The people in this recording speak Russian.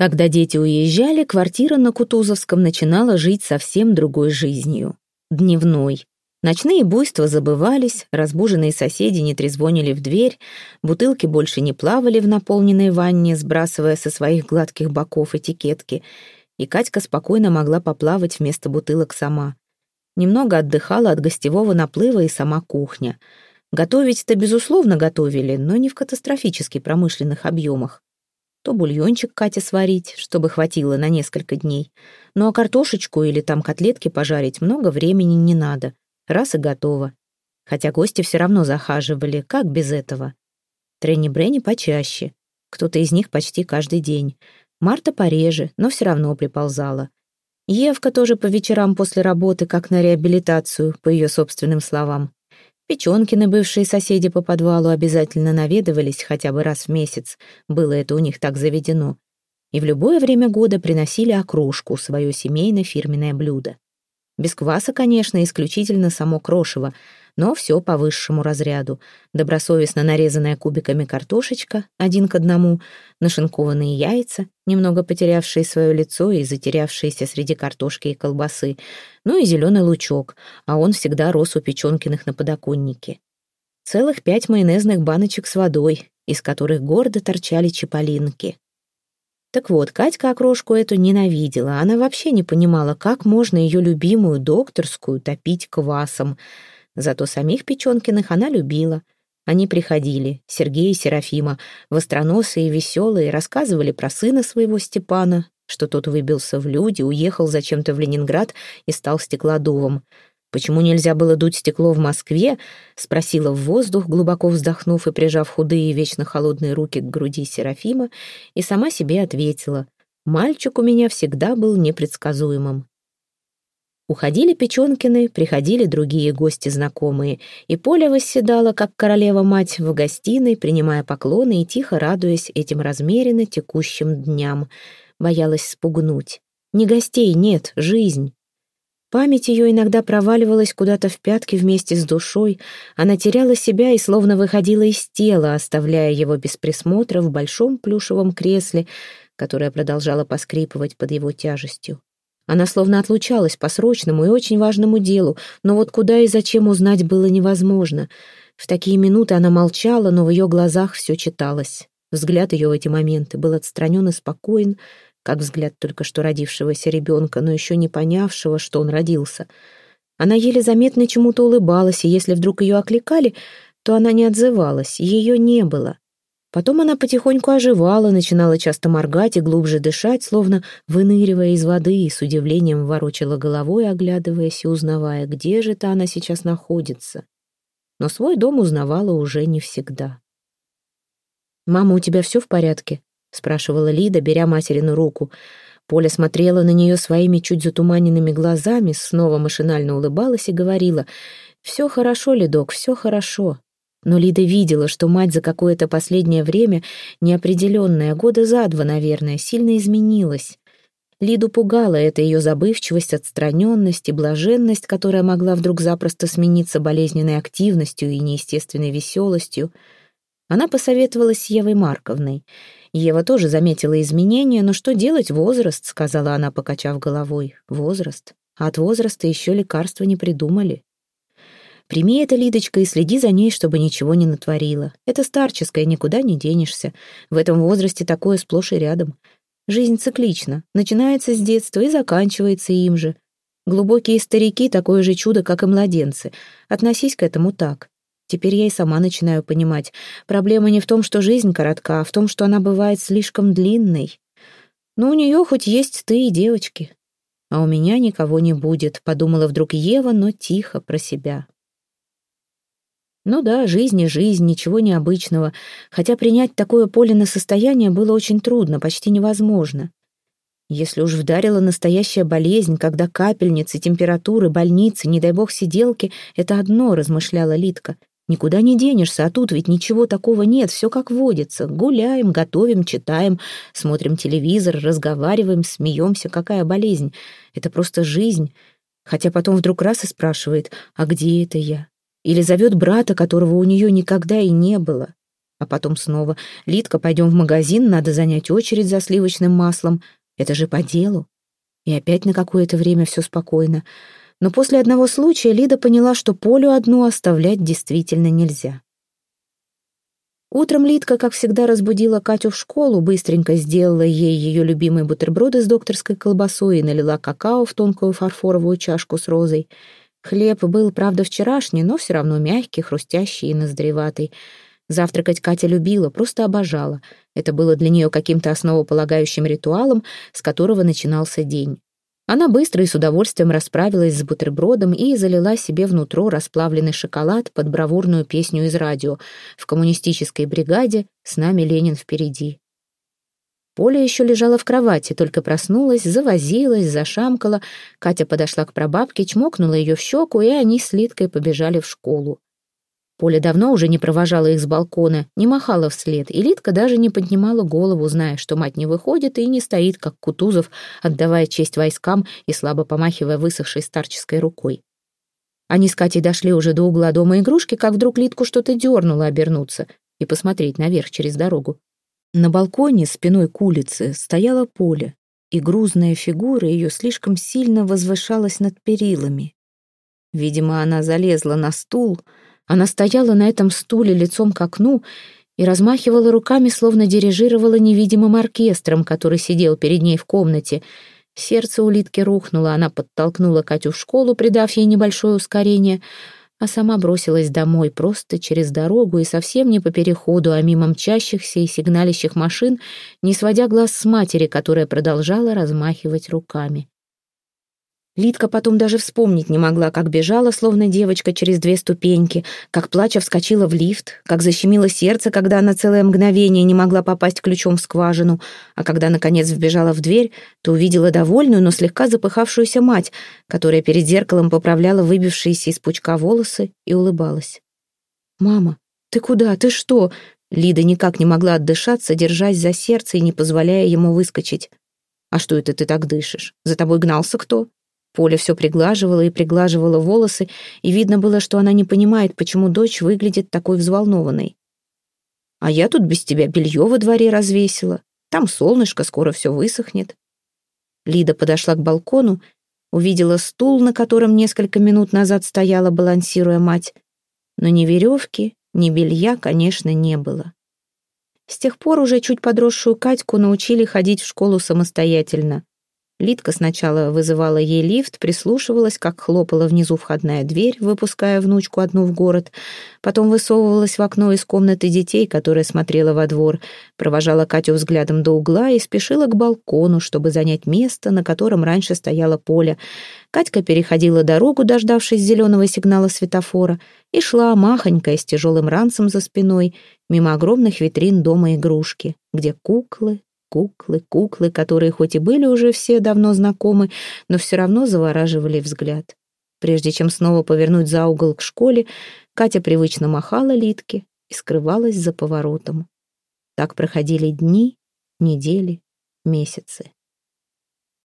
Когда дети уезжали, квартира на Кутузовском начинала жить совсем другой жизнью. Дневной. Ночные буйства забывались, разбуженные соседи не трезвонили в дверь, бутылки больше не плавали в наполненной ванне, сбрасывая со своих гладких боков этикетки, и Катька спокойно могла поплавать вместо бутылок сама. Немного отдыхала от гостевого наплыва и сама кухня. Готовить-то, безусловно, готовили, но не в катастрофически промышленных объемах. То бульончик Катя сварить, чтобы хватило на несколько дней. Ну а картошечку или там котлетки пожарить много времени не надо. Раз и готово. Хотя гости все равно захаживали, как без этого. Тренни-бренни почаще. Кто-то из них почти каждый день. Марта пореже, но все равно приползала. Евка тоже по вечерам после работы, как на реабилитацию, по ее собственным словам. Печенкины, бывшие соседи по подвалу, обязательно наведывались хотя бы раз в месяц. Было это у них так заведено. И в любое время года приносили окрошку, свое семейное фирменное блюдо. Без кваса, конечно, исключительно само крошево, но все по высшему разряду. Добросовестно нарезанная кубиками картошечка, один к одному, нашинкованные яйца, немного потерявшие свое лицо и затерявшиеся среди картошки и колбасы, ну и зеленый лучок, а он всегда рос у Печенкиных на подоконнике. Целых пять майонезных баночек с водой, из которых гордо торчали чаполинки. Так вот, Катька окрошку эту ненавидела. Она вообще не понимала, как можно ее любимую докторскую топить квасом. Зато самих Печенкиных она любила. Они приходили, Сергей и Серафима, востроносые и веселые, рассказывали про сына своего Степана, что тот выбился в люди, уехал зачем-то в Ленинград и стал стеклодувом. «Почему нельзя было дуть стекло в Москве?» — спросила в воздух, глубоко вздохнув и прижав худые, вечно холодные руки к груди Серафима, и сама себе ответила. «Мальчик у меня всегда был непредсказуемым». Уходили Печенкины, приходили другие гости знакомые, и Поля восседала, как королева-мать, в гостиной, принимая поклоны и тихо радуясь этим размеренно текущим дням. Боялась спугнуть. Не гостей, нет, жизнь. Память ее иногда проваливалась куда-то в пятки вместе с душой, она теряла себя и словно выходила из тела, оставляя его без присмотра в большом плюшевом кресле, которое продолжало поскрипывать под его тяжестью. Она словно отлучалась по срочному и очень важному делу, но вот куда и зачем узнать было невозможно. В такие минуты она молчала, но в ее глазах все читалось. Взгляд ее в эти моменты был отстранен и спокоен, как взгляд только что родившегося ребенка, но еще не понявшего, что он родился. Она еле заметно чему-то улыбалась, и если вдруг ее окликали, то она не отзывалась, ее не было. Потом она потихоньку оживала, начинала часто моргать и глубже дышать, словно выныривая из воды, и с удивлением ворочала головой, оглядываясь и узнавая, где же-то она сейчас находится. Но свой дом узнавала уже не всегда. «Мама, у тебя все в порядке?» — спрашивала Лида, беря материну руку. Поля смотрела на нее своими чуть затуманенными глазами, снова машинально улыбалась и говорила «Все хорошо, Лидок, все хорошо». Но Лида видела, что мать за какое-то последнее время, неопределенное, года за два, наверное, сильно изменилась. Лиду пугала эта ее забывчивость, отстраненность и блаженность, которая могла вдруг запросто смениться болезненной активностью и неестественной веселостью. Она посоветовалась с Евой Марковной — Ева тоже заметила изменения, но что делать, возраст, сказала она, покачав головой. Возраст. А от возраста еще лекарства не придумали. Прими это, Лидочка, и следи за ней, чтобы ничего не натворила. Это старческое, никуда не денешься. В этом возрасте такое сплошь и рядом. Жизнь циклична, начинается с детства и заканчивается им же. Глубокие старики — такое же чудо, как и младенцы. Относись к этому так. Теперь я и сама начинаю понимать. Проблема не в том, что жизнь коротка, а в том, что она бывает слишком длинной. Но у нее хоть есть ты и девочки. А у меня никого не будет, подумала вдруг Ева, но тихо про себя. Ну да, жизнь и жизнь, ничего необычного, хотя принять такое поле на состояние было очень трудно, почти невозможно. Если уж вдарила настоящая болезнь, когда капельницы, температуры, больницы, не дай бог сиделки, это одно, размышляла Литка. Никуда не денешься, а тут ведь ничего такого нет, все как водится. Гуляем, готовим, читаем, смотрим телевизор, разговариваем, смеемся. Какая болезнь? Это просто жизнь. Хотя потом вдруг раз и спрашивает, а где это я? Или зовет брата, которого у нее никогда и не было. А потом снова «Лидка, пойдем в магазин, надо занять очередь за сливочным маслом. Это же по делу». И опять на какое-то время все спокойно. Но после одного случая Лида поняла, что Полю одну оставлять действительно нельзя. Утром Лидка, как всегда, разбудила Катю в школу, быстренько сделала ей ее любимые бутерброды с докторской колбасой и налила какао в тонкую фарфоровую чашку с розой. Хлеб был, правда, вчерашний, но все равно мягкий, хрустящий и ноздреватый. Завтракать Катя любила, просто обожала. Это было для нее каким-то основополагающим ритуалом, с которого начинался день. Она быстро и с удовольствием расправилась с бутербродом и залила себе внутрь расплавленный шоколад под бравурную песню из радио «В коммунистической бригаде с нами Ленин впереди». Поля еще лежала в кровати, только проснулась, завозилась, зашамкала. Катя подошла к прабабке, чмокнула ее в щеку, и они с Литкой побежали в школу. Поля давно уже не провожала их с балкона, не махала вслед, и Литка даже не поднимала голову, зная, что мать не выходит и не стоит, как Кутузов, отдавая честь войскам и слабо помахивая высохшей старческой рукой. Они с Катей дошли уже до угла дома игрушки, как вдруг Литку что-то дернуло обернуться и посмотреть наверх через дорогу. На балконе спиной к улице стояла Поля, и грузная фигура ее слишком сильно возвышалась над перилами. Видимо, она залезла на стул — она стояла на этом стуле лицом к окну и размахивала руками, словно дирижировала невидимым оркестром, который сидел перед ней в комнате. Сердце улитки рухнуло, она подтолкнула Катю в школу, придав ей небольшое ускорение, а сама бросилась домой просто через дорогу и совсем не по переходу, а мимо мчащихся и сигналящих машин, не сводя глаз с матери, которая продолжала размахивать руками. Лидка потом даже вспомнить не могла, как бежала, словно девочка, через две ступеньки, как плача вскочила в лифт, как защемило сердце, когда она целое мгновение не могла попасть ключом в скважину, а когда, наконец, вбежала в дверь, то увидела довольную, но слегка запыхавшуюся мать, которая перед зеркалом поправляла выбившиеся из пучка волосы и улыбалась. «Мама, ты куда? Ты что?» Лида никак не могла отдышаться, держась за сердце и не позволяя ему выскочить. «А что это ты так дышишь? За тобой гнался кто?» Поля все приглаживала и приглаживала волосы, и видно было, что она не понимает, почему дочь выглядит такой взволнованной. «А я тут без тебя белье во дворе развесила. Там солнышко, скоро все высохнет». Лида подошла к балкону, увидела стул, на котором несколько минут назад стояла, балансируя мать. Но ни веревки, ни белья, конечно, не было. С тех пор уже чуть подросшую Катьку научили ходить в школу самостоятельно. Лидка сначала вызывала ей лифт, прислушивалась, как хлопала внизу входная дверь, выпуская внучку одну в город. Потом высовывалась в окно из комнаты детей, которая смотрела во двор, провожала Катю взглядом до угла и спешила к балкону, чтобы занять место, на котором раньше стояло поле. Катька переходила дорогу, дождавшись зеленого сигнала светофора, и шла махонькая с тяжелым ранцем за спиной мимо огромных витрин дома игрушки, где куклы, Куклы, куклы, которые хоть и были уже все давно знакомы, но все равно завораживали взгляд. Прежде чем снова повернуть за угол к школе, Катя привычно махала Литке и скрывалась за поворотом. Так проходили дни, недели, месяцы.